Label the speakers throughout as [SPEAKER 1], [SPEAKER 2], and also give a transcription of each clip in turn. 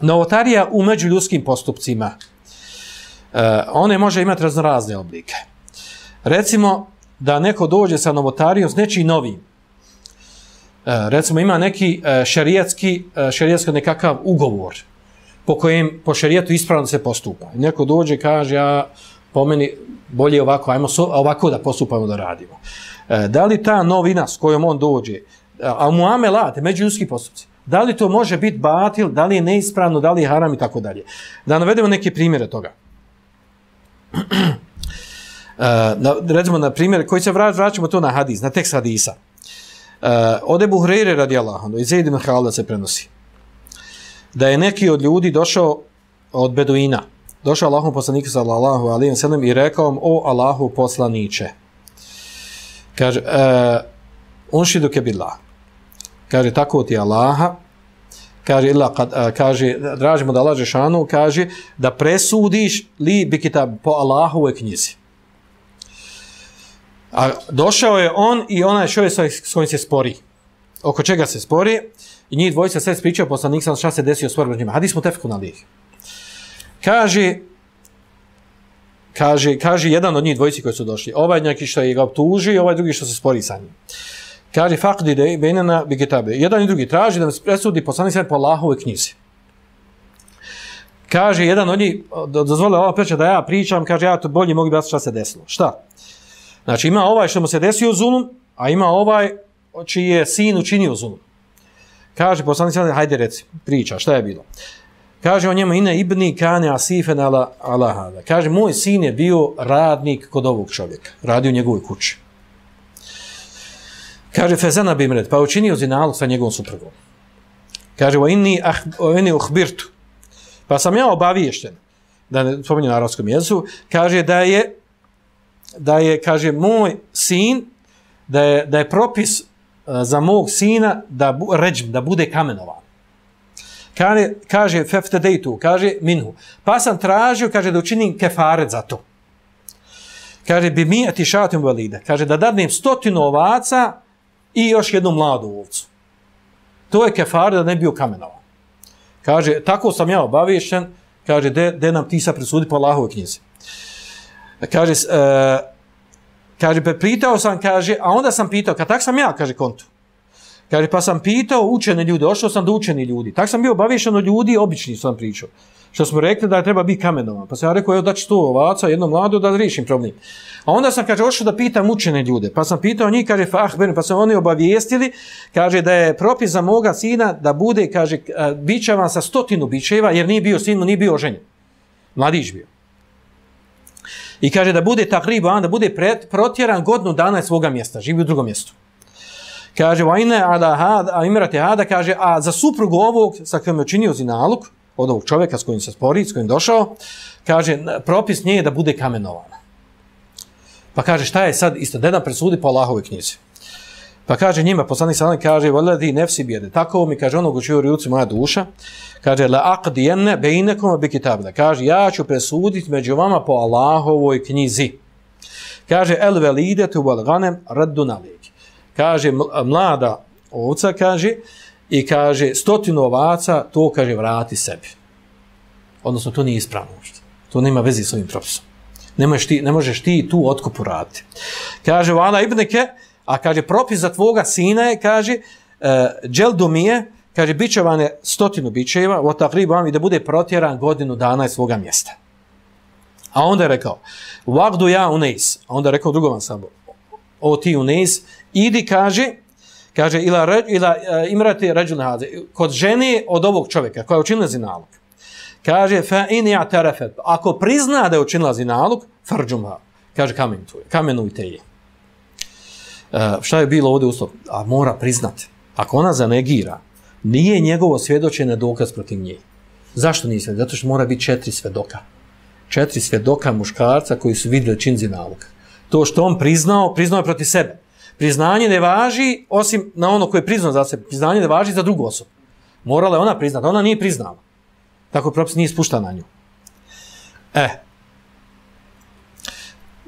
[SPEAKER 1] Novotarija u međuljudskim postupcima, e, one može imati raznorazne oblike. Recimo, da neko dođe sa novotarijom s nečim novim. E, recimo, ima neki e, šerijatski, e, šarijatski nekakav ugovor po kojem po šarijetu ispravno se postupa. Neko dođe i kaže, ja po meni bolje ovako, ajmo so, ovako da postupamo da radimo. E, da li ta novina s kojom on dođe, e, a mu amelate, međuljudski postupci, da li to može biti batil, da li je neispravno, da li je haram i tako dalje. Da navedemo neke primjere toga. Eh, na, recimo na primjer, koji se vrać, vraćamo to na hadis, na tekst hadisa. Eh, uh, ode Hreire radi Allahom, i Zaid ibn Halda se prenosi. Da je neki od ljudi došao od Beduina, došao Allahom poslaniku sallallahu alaihi wa sallam i rekao mu, o Allahu poslaniće. Kaže, eh, uh, unšidu kebillah kaže tako ti Allaha. Kaže illa kad a, kaže dražimo da laže šanu kaže da presudiš li bi kitab po Allahovoj knjizi. A došao je on i onaj čovjek s kojim se spori. Oko čega se spori? I njih dvojica sve spričao poslanik sam šta se desio spor među njima. Hadis mu tefku na lih kaže kaže kaže jedan od njih dvojici koji su došli. Ovaj neki što je ga optuži ovaj drugi što se spori sa njim. Kaže faqdi de bainana bi kitabe. Jedan i drugi traži da nas presudi poslanik sve po Allahove knjizi. Kaže jedan od njih dozvoli ova priča da ja pričam, kaže ja to bolje mogu biti šta se desilo. Šta? Znači ima ovaj što mu se desio zulum, a ima ovaj čiji je sin učinio zulum. Kaže poslanik sve hajde reci, priča, šta je bilo? Kaže on njemu ine ibni kane asifen ala, ala hada. Kaže moj sin je bio radnik kod ovog čovjeka. Radio u njegovoj kući. Kaže Fezana Bimret, pa učinio zinalog sa njegovom suprugom. Kaže, o inni, ah, inni uhbirtu. Pa sam ja obaviješten, da ne spominjem na arabskom jezu, kaže da je, da je, kaže, moj sin, da je, da je propis e, za mog sina da, bu, ređm, da bude kamenovan. Kaže, kaže feftedejtu, kaže minhu. Pa sam tražio, kaže, da učinim kefaret za to. Kaže, bi mi atišatim valide. Kaže, da dadnem stotinu ovaca, i još jednu mladu ovcu. To je kefar da ne bio kamenovan. Kaže, tako sam ja obavješen, kaže, de, de nam ti sa presudi po Allahove knjizi. Kaže, e, kaže, pitao sam, kaže, a onda sam pitao, kad tak sam ja, kaže, kontu. Kaže, pa sam pitao učene ljude, ošao sam do učeni ljudi. Tak sam bio obavješen od ljudi, obični sam pričao što smo rekli da je treba biti kamenovan. Pa sam ja rekao, evo da ću to ovaca, jedno mlado, da riješim problem. A onda sam, kaže, ošao da pitam učene ljude. Pa sam pitao njih, kaže, fahben, pa sam oni obavijestili, kaže, da je propis za moga sina da bude, kaže, bićavan sa stotinu bićeva, jer nije bio sin, nije bio ženjen. Mladić bio. I kaže, da bude tak riba, da bude pret, protjeran godinu dana iz svoga mjesta, živi u drugom mjestu. Kaže, vajne, a da had, a imerate hada, kaže, a za suprugu ovog, sa kojom je činio zinaluk, od ovog čovjeka s kojim se spori, s kojim došao, kaže, propis nije da bude kamenovana. Pa kaže, šta je sad isto, da presudi po Allahove knjizi. Pa kaže njima, poslanik sallam kaže, voladi nefsi bijede, tako mi kaže onog učio rijuci moja duša, kaže, la aqdijenne bejnekom bi kitabda, kaže, ja ću presuditi među vama po Allahovoj knjizi. Kaže, el velide tu ganem raddu nalik. Kaže, mlada ovca, kaže, i kaže stotinu ovaca, to kaže vrati sebi. Odnosno, to nije ispravno uopšte. To nema vezi s ovim propisom. Ne možeš ti, ne možeš ti tu otkupu raditi. Kaže Vana Ibneke, a kaže propis za tvoga sina je, kaže, uh, dželdu mi je, kaže, bićevane stotinu bićeva, o takribu i da bude protjeran godinu dana iz svoga mjesta. A onda je rekao, vagdu ja uneis, a onda je rekao drugom sabu, o ti uneis, idi, kaže, kaže ila re, ila e, imrati rajul hada kod žene od ovog čovjeka koja je učinila zinalog. Kaže fa in ya'tarafat ako prizna da je učinila zinalog farjumha kaže kamenuje kamenujte je E, šta je bilo ovdje uslov? A mora priznati ako ona zanegira nije njegovo svjedočenje dokaz protiv nje. Zašto nije zato što mora biti četiri svedoka. Četiri svedoka muškarca koji su vidjeli čin zinalog to što on priznao priznao je protiv sebe priznanje ne važi osim na ono koje je priznao za sebe. Priznanje ne važi za drugu osobu. Morala je ona priznati, ona nije priznala. Tako propis nije spušta na nju. E,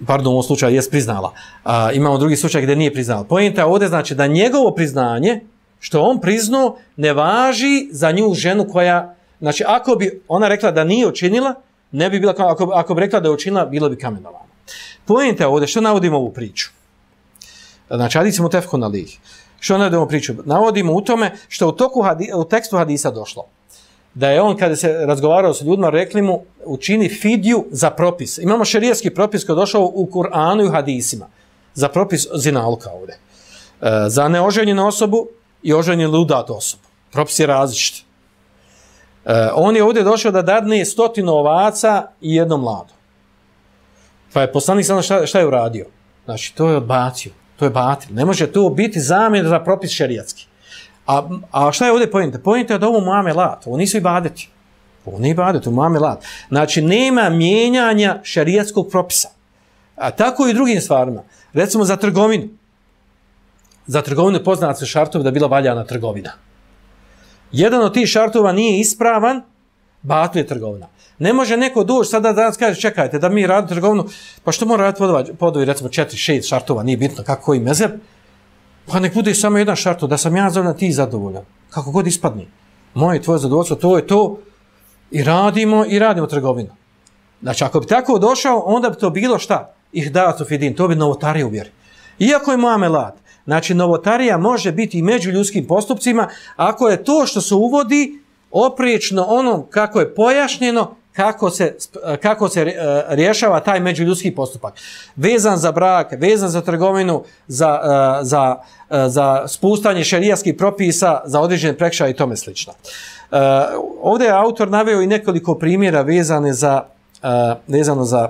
[SPEAKER 1] pardon, u ovom slučaju je priznala. A, imamo drugi slučaj gdje nije priznala. Pojenta ovdje znači da njegovo priznanje što on priznao ne važi za nju ženu koja, znači ako bi ona rekla da nije učinila, ne bi bila, ako, ako bi rekla da je učinila, bilo bi kamenovano. Pojenta ovdje, što navodimo ovu priču? Znači, hadisi mutefku na lih. Što navodimo priču? Navodimo u tome što u, toku hadi, u tekstu hadisa došlo da je on kada se razgovarao s ljudima rekli mu učini fidju za propis. Imamo šerijski propis koji je došao u Kur'anu i u hadisima za propis zinalka ovdje. E, za neoženjenu osobu i oženjenu ludat osobu. Propis je različit. E, on je ovdje došao da dadne stotinu ovaca i jedno mlado. Pa je poslanik sada šta, šta je uradio? Znači, to je odbacio. To je batil. Ne može to biti zamjen za propis šerijatski. A, a šta je ovdje pojenta? Pojenta je da ovo mame lat. Ovo nisu i badeti. Ovo nije badet, ovo mame lat. Znači, nema mijenjanja šerijatskog propisa. A tako i drugim stvarima. Recimo za trgovinu. Za trgovinu poznat se šartov da bila valjana trgovina. Jedan od tih šartova nije ispravan, batil je trgovina. Ne može neko doći sada da nas kaže, čekajte, da mi radimo trgovinu, pa što mora raditi podovi, recimo, četiri, šest šartova, nije bitno kako koji mezeb, pa nek bude samo jedan šartov, da sam ja zadovoljan, ti zadovoljan. Kako god ispadni. Moje tvoje zadovoljstvo, to je to. I radimo, i radimo trgovinu. Znači, ako bi tako došao, onda bi to bilo šta? Ih da to fidin, to bi novotarija uvjeri. Iako je muamelat, znači novotarija može biti i među ljudskim postupcima, ako je to što se uvodi oprično onom kako je pojašnjeno, kako se, e, kako se e, rješava taj međuljudski postupak. Vezan za brak, vezan za trgovinu, za, e, za, za spustanje šerijaskih propisa, za određene prekšaje i tome slično. Ovdje je autor naveo i nekoliko primjera vezane za vezano za,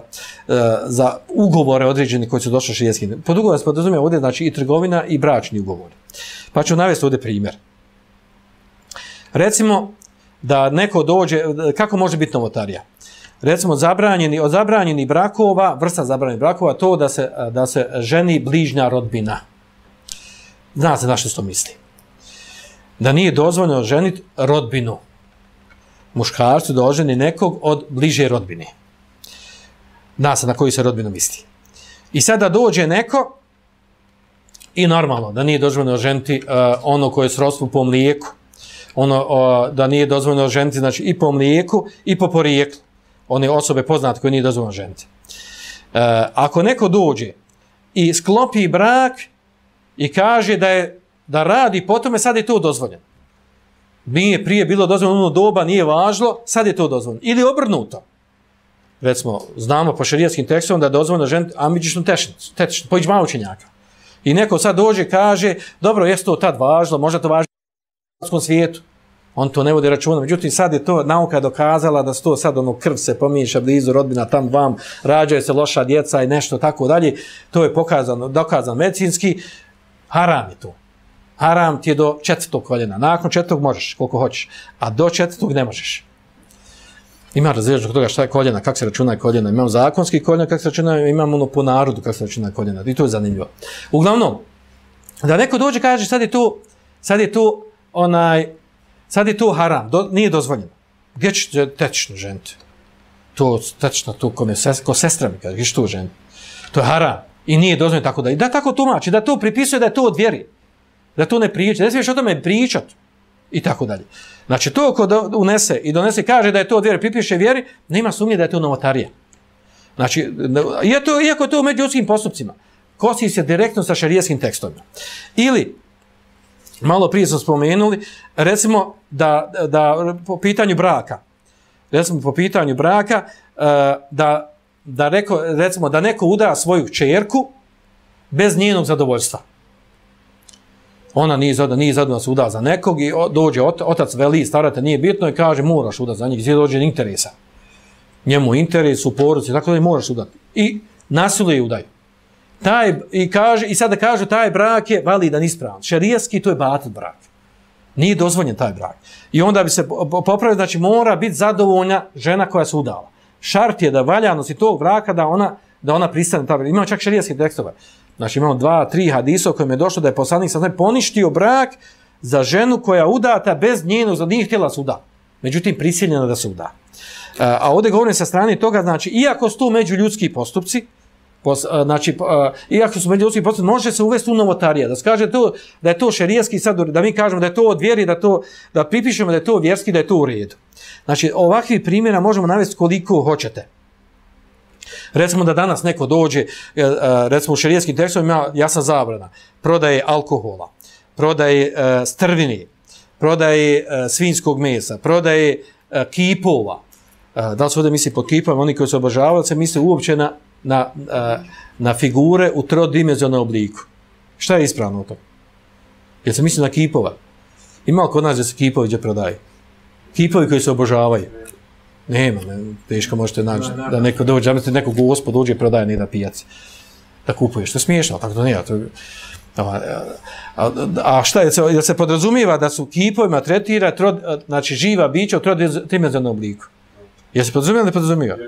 [SPEAKER 1] za ugovore određene koji su došli širijaski. Pod ugovor se podrazumije ovdje znači i trgovina i bračni ugovor. Pa ću navesti ovdje primjer. Recimo, da neko dođe, kako može biti novotarija? Recimo, zabranjeni, od zabranjeni brakova, vrsta zabranjenih brakova, to da se, da se ženi bližnja rodbina. Zna se na što to misli. Da nije dozvoljeno ženiti rodbinu. Muškarcu da oženi nekog od bliže rodbine. Zna se na koju se rodbinu misli. I sada dođe neko i normalno da nije dozvoljeno ženiti uh, eh, ono koje je srodstvo po mlijeku, ono o, da nije dozvoljeno ženiti znači i po mlijeku i po porijeklu. One osobe poznate koje nije dozvoljeno ženiti. E, ako neko dođe i sklopi brak i kaže da je da radi potom je sad je to dozvoljeno. Nije prije bilo dozvoljeno ono doba nije važno sad je to dozvoljeno. Ili obrnuto. Recimo znamo po šarijetskim tekstom da je dozvoljeno ženiti amidžičnu tešnicu tešnicu po iđma učenjaka i neko sad dođe kaže dobro jeste to tad važno možda to važno u svijetu. On to ne vodi računa. Međutim, sad je to nauka dokazala da to sad ono krv se pomiša blizu rodbina, tam vam rađaju se loša djeca i nešto tako dalje. To je pokazano, dokazano medicinski. Haram je to. Haram ti je do četvrtog koljena. Nakon četvrtog možeš, koliko hoćeš. A do četvrtog ne možeš. Ima različno toga šta je koljena, kako se računa koljena. Imamo zakonski koljena, kako se računa, imamo ono po narodu kako se računa koljena. I to je zanimljivo. Uglavnom, da neko dođe kaže sad je to, sad je to onaj, sad je to haram, do, nije dozvoljeno. Gdje će tečno ženiti? To tečno, to ko, ses, ko sestra mi kaže, gdje će to ženiti? To je haram. I nije dozvoljeno tako da. I da tako tumači, da to pripisuje da je to od vjeri. Da to ne priča. Da smiješ o tome pričat. I tako dalje. Znači, to ko unese i donese, kaže da je to od vjeri, pripiše vjeri, nema sumnje da je to novotarija. Znači, je to, iako je to u međudskim postupcima, kosi se direktno sa šarijeskim tekstovima. Ili, malo prije smo spomenuli, recimo da, da po pitanju braka, recimo po pitanju braka, e, da, da reko, recimo da neko uda svoju čerku bez njenog zadovoljstva. Ona nije zadovoljna, nije zadovoljna se uda za nekog i dođe otac veli, starate, nije bitno i kaže moraš uda za njih, gdje dođe interesa. Njemu interes u poruci, tako da moraš udati. I nasiluje udaju taj i kaže i sada kaže taj brak je validan ispravan. Šerijski to je batil brak. Nije dozvoljen taj brak. I onda bi se popravio znači mora biti zadovoljna žena koja se udala. Šart je da valjanost i tog braka da ona da ona pristane taj Imamo čak šerijski tekstove. Znači imamo dva, tri hadisa kojim je došlo da je poslanik sa poništio brak za ženu koja udata bez njenog za nije htjela suda. Međutim, prisiljena da se uda. A ovdje govorim sa strane toga, znači, iako su tu među ljudski postupci, Pos, znači, iako su međuljudski može se uvesti u novotarija, da se kaže to, da je to šerijski sad, da mi kažemo da je to od vjeri, da, to, da pripišemo da je to vjerski, da je to u redu. Znači, ovakvi primjera možemo navesti koliko hoćete. Recimo da danas neko dođe, e, e, recimo u šerijskim tekstovima, ja sam zabrana, prodaje alkohola, prodaje e, strvini, prodaje svinskog mesa, prodaje kipova, da li se ovdje misli pod kipom, oni koji se obožavaju, se misli uopće na, na, na figure u trodimenzionalnom obliku. Šta je ispravno to? Jer se misli na kipova. Ima li kod nas da se kipovi gdje prodaju? Kipovi koji se obožavaju. Nema, ne, teško možete naći da, da neko dođe, da neko gospod dođe i prodaje nije na pijaci. Da kupuje, što je smiješno, tako to nije. To, a, a, a šta je, je se podrazumijeva da su kipovima tretira, trod, znači živa bića u trodimenzionalnom obliku? Je se podrazumijeva ili ne podrazumijeva?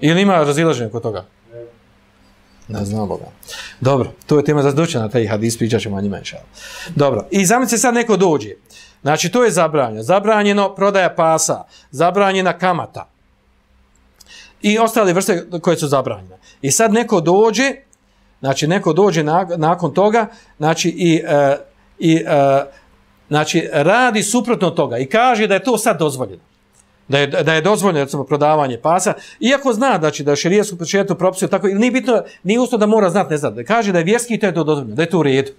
[SPEAKER 1] Ili ima razilaženje kod toga? Ne znam Boga. Dobro, to je tema za doći na taj hadis, pričat ćemo o njima inšal. Dobro, i zamislite sad neko dođe. Znači, to je zabranjeno. Zabranjeno prodaja pasa, zabranjena kamata i ostale vrste koje su zabranjene. I sad neko dođe, znači neko dođe na, nakon toga, znači i, e, i e, znači radi suprotno toga i kaže da je to sad dozvoljeno da je, da je dozvoljeno recimo prodavanje pasa, iako zna znači, da je širijesku početu propisuje tako, ili nije bitno, nije usto da mora znati, ne zna, da kaže da je vjerski to je to dozvoljeno, da je to u redu.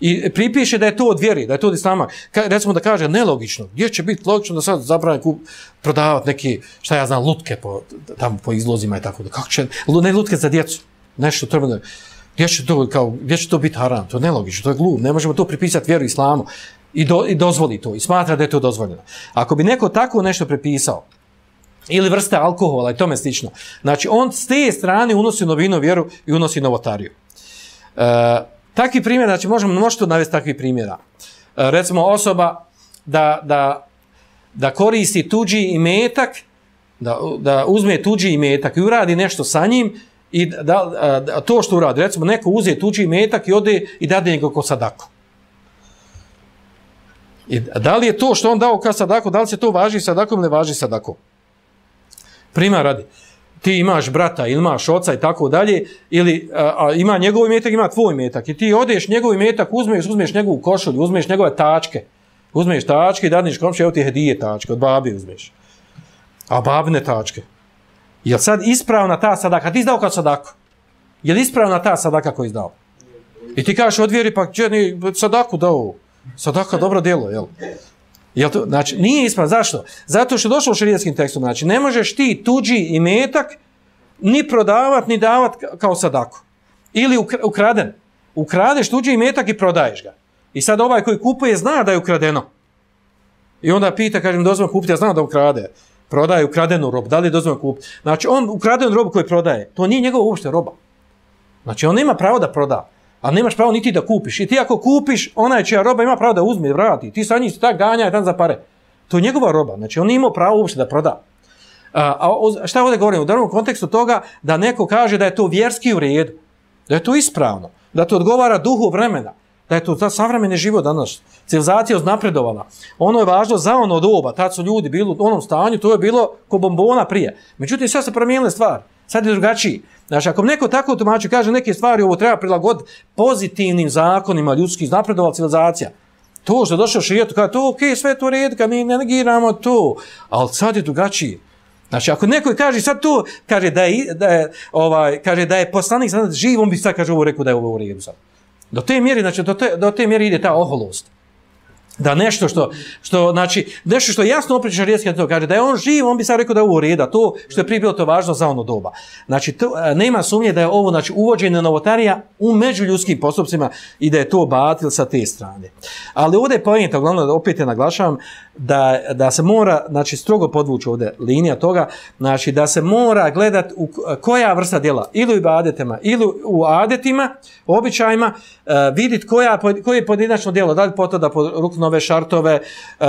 [SPEAKER 1] I pripiše da je to od vjeri, da je to od islama. Ka, recimo da kaže nelogično, gdje će biti logično da sad zabranje kup, prodavati neki, šta ja znam, lutke po, tamo po izlozima i tako da, kako će, ne lutke za djecu, nešto treba da, gdje će to, kao, gdje će to biti haram, to je nelogično, to je glup, ne možemo to pripisati vjeru islamu i, do, i dozvoli to i smatra da je to dozvoljeno. Ako bi neko tako nešto prepisao, ili vrste alkohola i tome slično, znači on s te strane unosi novinu vjeru i unosi novotariju. E, takvi primjer, znači možemo možete navesti takvi primjera. E, recimo osoba da, da, da koristi tuđi imetak, da, da uzme tuđi imetak i uradi nešto sa njim, i da, da, to što uradi, recimo neko uze tuđi imetak i ode i dade njega ko sadaku. I da li je to što on dao ka sadako, da li se to važi sadakom ili ne važi sadakom? Prima radi. Ti imaš brata ili imaš oca i tako dalje, ili a, a, ima njegov imetak, ima tvoj imetak. I ti odeš njegov imetak, uzmeš, uzmeš njegovu košulju, uzmeš njegove tačke. Uzmeš tačke i dadniš komši, evo ti hedije tačke, od babi uzmeš. A babne tačke. Je sad ispravna ta sadaka? Ti izdao kao sadaku? Je li ispravna ta sadaka koju izdao? I ti kažeš odvjeri, pa gdje ni sadaku dao? Sadaka dobro djelo, jel? Jel to, znači, nije ispravno. Zašto? Zato što je došlo u širijetskim tekstom. Znači, ne možeš ti tuđi imetak ni prodavat, ni davat kao sadaku. Ili ukraden. Ukradeš tuđi imetak i prodaješ ga. I sad ovaj koji kupuje zna da je ukradeno. I onda pita, kažem, dozvoljeno kupiti, ja znam da ukrade. Prodaje ukradenu robu. Da li je dozvoljeno kupiti? Znači, on ukradenu robu koju prodaje, to nije njegova uopšte roba. Znači, on nema pravo da proda. A nemaš pravo niti da kupiš. I ti ako kupiš, onaj čija roba ima pravo da uzme i vrati. Ti sa njih se tak ganja i tam za pare. To je njegova roba. Znači, on ima pravo uopšte da proda. A, a šta ovdje govorim? U drugom kontekstu toga da neko kaže da je to vjerski u redu. Da je to ispravno. Da to odgovara duhu vremena. Da je to za savremeni život danas. Civilizacija je napredovala. Ono je važno za ono doba. Tad su ljudi bili u onom stanju. To je bilo ko bombona prije. Međutim, sad se promijenile stvari. Sad je drugačiji. Znači, ako neko tako tumači, kaže neke stvari, ovo treba prilagoditi pozitivnim zakonima ljudskih, napredovala civilizacija. To što je došao širijetu, kaže, to ok, sve to red, kad mi ne negiramo to. Ali sad je drugačiji. Znači, ako neko kaže sad to, kaže da je, da je, ovaj, kaže da je poslanik sad živ, on bi sad kaže ovo rekao da je ovo u redu sad. Do te mjeri, znači, do te, do te mjeri ide ta oholost da nešto što, što znači, nešto što jasno opriča šarijetski to kaže, da je on živ, on bi sad rekao da je ovo reda, to što je prije bilo to važno za ono doba. Znači, to, e, nema sumnje da je ovo znači, uvođenje novotarija u međuljudskim postupcima i da je to batil sa te strane. Ali ovdje je pojenta, uglavnom, opet je naglašavam, da, da se mora, znači, strogo podvući ovdje linija toga, znači, da se mora gledat u koja vrsta djela, ili u ibadetima, ili u adetima, običajima, uh, vidit koja, koje je pojedinačno djelo, da li potada pod ruknove, šartove, uh,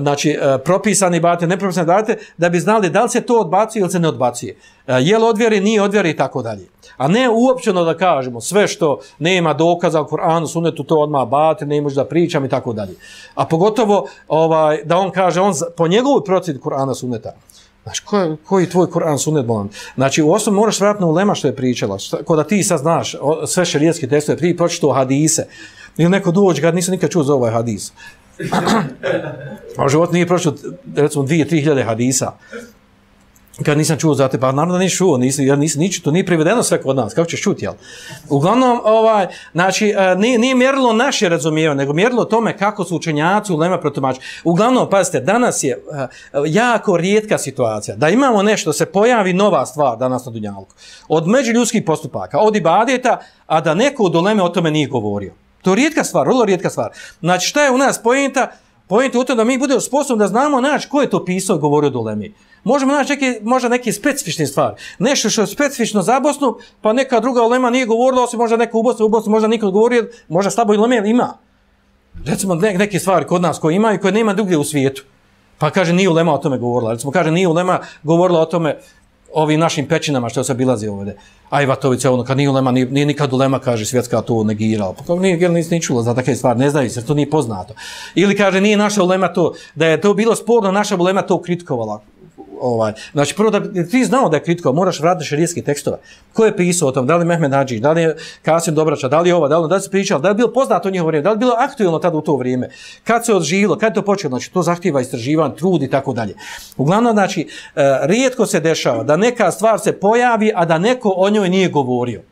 [SPEAKER 1] znači uh, propisani ibadete, nepropisane ibadete, da bi znali da li se to odbacuje ili se ne odbacuje. E, je li odvjeri, nije odvjeri i tako dalje. A ne uopćeno da kažemo sve što nema dokaza u Koranu, sunetu, to odmah bati, ne možeš da pričam i tako dalje. A pogotovo ovaj, da on kaže, on po njegovoj procedi Korana suneta, Znači, ko, koji je tvoj Kur'an sunet bolan? Znači, u osnovu moraš vratno u ulema što je pričala, šta, ko da ti sad znaš o, sve šarijetske tekstove, ti pročito hadise, ili neko dođe, kad nisam nikad čuo za ovaj hadis. A u životu nije pročito, recimo, dvije, tri hiljade hadisa kad nisam čuo za te, pa naravno da nisi čuo, nisi, ja nisam niči, to nije privedeno sve kod nas, kako ćeš čuti, jel? Uglavnom, ovaj, znači, e, nije, nije mjerilo naše razumijevanje, nego mjerilo tome kako su učenjaci u Lema protumači. Uglavnom, pazite, danas je e, e, jako rijetka situacija da imamo nešto, se pojavi nova stvar danas na Dunjalku, od međuljudskih postupaka, od ibadeta, a da neko od Leme o tome nije govorio. To je rijetka stvar, vrlo rijetka stvar. Znači, šta je u nas pojenta? Pojenta je u tome da mi budemo sposobni da znamo naš ko je to pisao i govorio do Leme. Možemo naći neke, možda neke specifične stvari. Nešto što je specifično za Bosnu, pa neka druga ulema nije govorila, osim možda neka u Bosnu, u Bosnu možda niko govorio, možda slabo i ulema ima. Recimo neke stvari kod nas koje ima i koje nema drugdje u svijetu. Pa kaže, nije ulema o tome govorila. Recimo kaže, nije ulema govorila o tome ovim našim pećinama što se bilazi ovdje. Ajvatovice, ono, kad nije ulema, nije, nije nikad ulema, kaže, svjetska to negirala. Pa kao, nije, nisi ni čula za takve stvari, ne znaju se, to nije poznato. Ili kaže, nije naša ulema to, da je to bilo sporno, naša ulema to kritikovala ovaj znači prvo da ti znao da je kritiko moraš vratiti šerijski tekstove. Ko je pisao o tom? Da li Mehmed Hadži da li je Kasim Dobrača? Da li je ova? Da li da se pričao da li je bilo poznato njihovo vrijeme? Da li je bilo aktuelno tada u to vrijeme? Kad se odživilo? Kad to počelo? Znači to zahtjeva istraživanje trud i tako dalje. Uglavnom znači uh, rijetko se dešava da neka stvar se pojavi a da neko o njoj nije govorio.